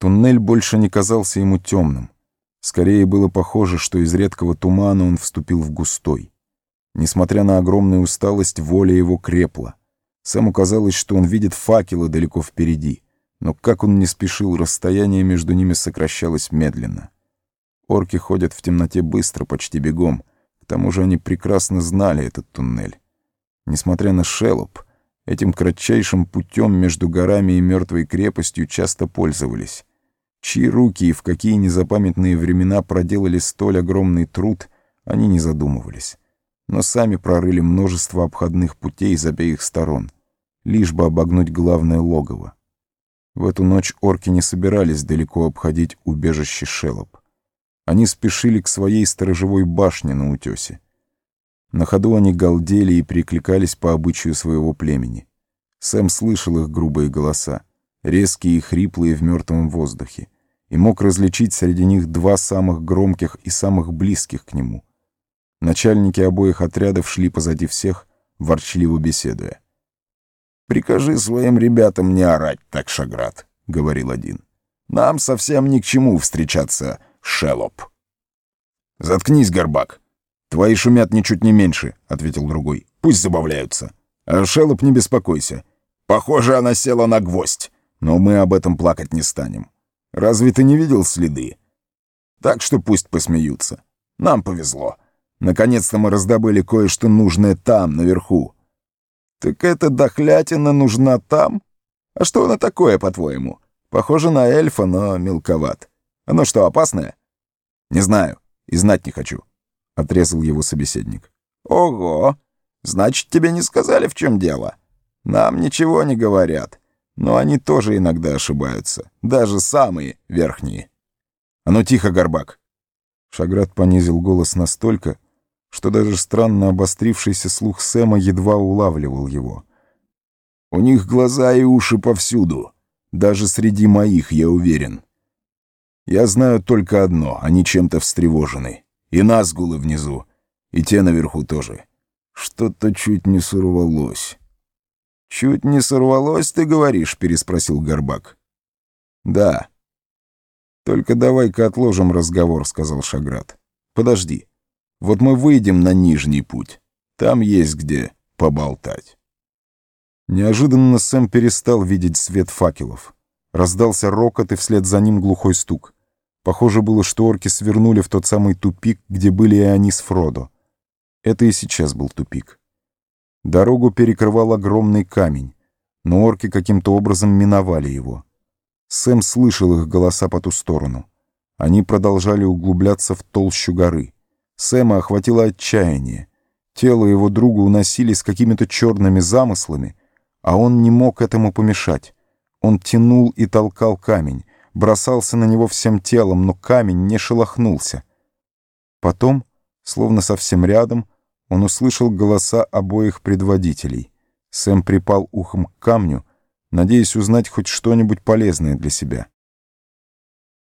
Туннель больше не казался ему темным. Скорее было похоже, что из редкого тумана он вступил в густой. Несмотря на огромную усталость, воля его крепла. Сэму казалось, что он видит факелы далеко впереди, но как он не спешил, расстояние между ними сокращалось медленно. Орки ходят в темноте быстро, почти бегом. К тому же они прекрасно знали этот туннель. Несмотря на шелоп, этим кратчайшим путем между горами и мертвой крепостью часто пользовались. Чьи руки и в какие незапамятные времена проделали столь огромный труд, они не задумывались но сами прорыли множество обходных путей с обеих сторон, лишь бы обогнуть главное логово. В эту ночь орки не собирались далеко обходить убежище Шелоп. Они спешили к своей сторожевой башне на утесе. На ходу они галдели и перекликались по обычаю своего племени. Сэм слышал их грубые голоса, резкие и хриплые в мертвом воздухе, и мог различить среди них два самых громких и самых близких к нему — Начальники обоих отрядов шли позади всех, ворчливо беседуя. «Прикажи своим ребятам не орать так, Шаград», — говорил один. «Нам совсем ни к чему встречаться, Шелоп». «Заткнись, Горбак. Твои шумят ничуть не меньше», — ответил другой. «Пусть забавляются. А Шелоп, не беспокойся. Похоже, она села на гвоздь, но мы об этом плакать не станем. Разве ты не видел следы? Так что пусть посмеются. Нам повезло». Наконец-то мы раздобыли кое-что нужное там, наверху. Так эта дохлятина нужна там? А что она такое, по-твоему? Похоже на эльфа, но мелковат. Оно что, опасное? Не знаю и знать не хочу, — отрезал его собеседник. Ого! Значит, тебе не сказали, в чем дело? Нам ничего не говорят, но они тоже иногда ошибаются, даже самые верхние. А ну тихо, Горбак! Шаград понизил голос настолько, что даже странно обострившийся слух Сэма едва улавливал его. «У них глаза и уши повсюду, даже среди моих, я уверен. Я знаю только одно — они чем-то встревожены. И назгулы внизу, и те наверху тоже. Что-то чуть не сорвалось». «Чуть не сорвалось, ты говоришь?» — переспросил Горбак. «Да». «Только давай-ка отложим разговор», — сказал Шаград. «Подожди». Вот мы выйдем на нижний путь. Там есть где поболтать. Неожиданно Сэм перестал видеть свет факелов. Раздался рокот и вслед за ним глухой стук. Похоже было, что орки свернули в тот самый тупик, где были и они с Фродо. Это и сейчас был тупик. Дорогу перекрывал огромный камень, но орки каким-то образом миновали его. Сэм слышал их голоса по ту сторону. Они продолжали углубляться в толщу горы. Сэма охватило отчаяние. Тело его друга уносили с какими-то черными замыслами, а он не мог этому помешать. Он тянул и толкал камень, бросался на него всем телом, но камень не шелохнулся. Потом, словно совсем рядом, он услышал голоса обоих предводителей. Сэм припал ухом к камню, надеясь узнать хоть что-нибудь полезное для себя.